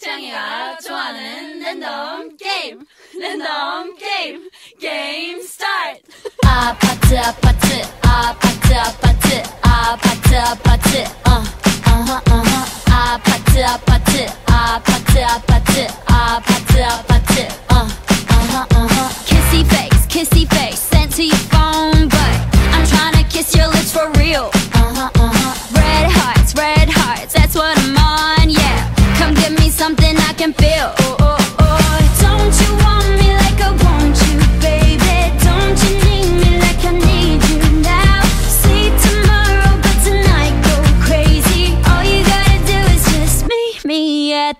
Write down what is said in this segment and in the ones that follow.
태양이가 좋아하는 랜덤 게임. 랜덤 게임. 게임 스타트. 아파트 아파트 아파트 아파트 아파트 아파트 어 어허 어허 아파트 아파트 아파트 아파트 아파트 아파트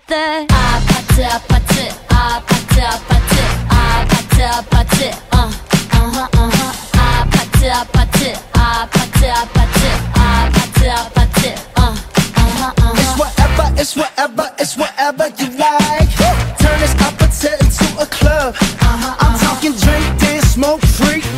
the It's whatever it's whatever it's whatever you like Turn this opposite into a club I'm talking drink dance smoke freak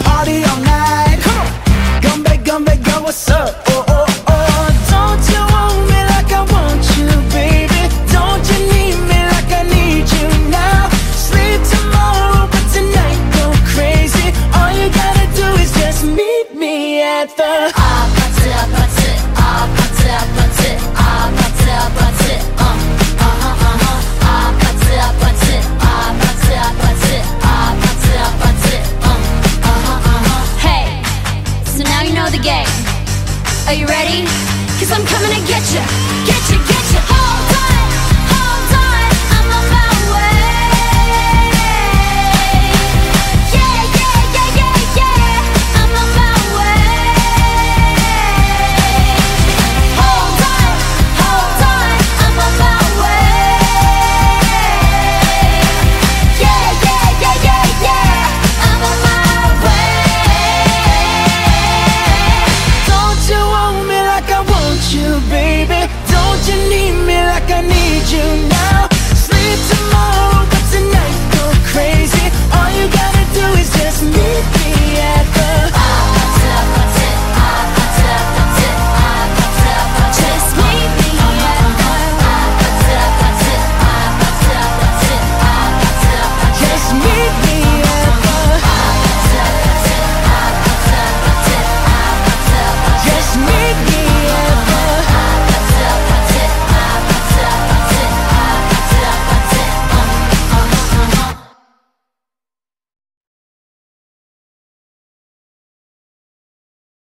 together. Hey, so now you know the game. Are you ready? Cause I'm coming to get you. Get